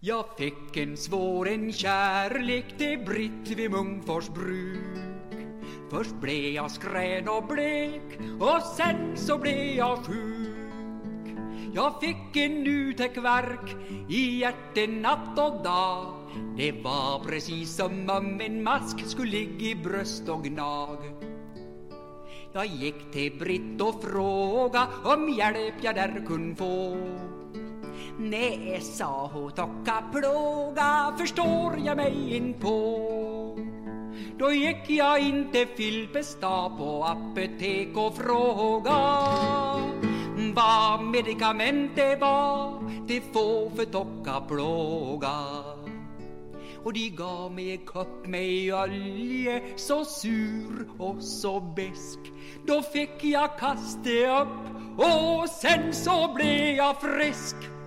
Jag fick en svår en kärlek till Britt vid Munkfors bruk. Först blev jag skrän och blek och sen så blev jag sjuk. Jag fick en utäckvärk i hjärten natt och dag. Det var precis som om en mask skulle ligga i bröst och gnag. Jag gick till Britt och fråga om hjälp jag där kunde få. Nej, sa hon, tocka plåga förstår jag mig in på. Då gick jag in till Filpestad på apotek och fråga vad medikamentet var till få för tocka plåga. Och de gav mig en kopp med olje så sur och så besk. Då fick jag kasta upp och sen så blev jag frisk.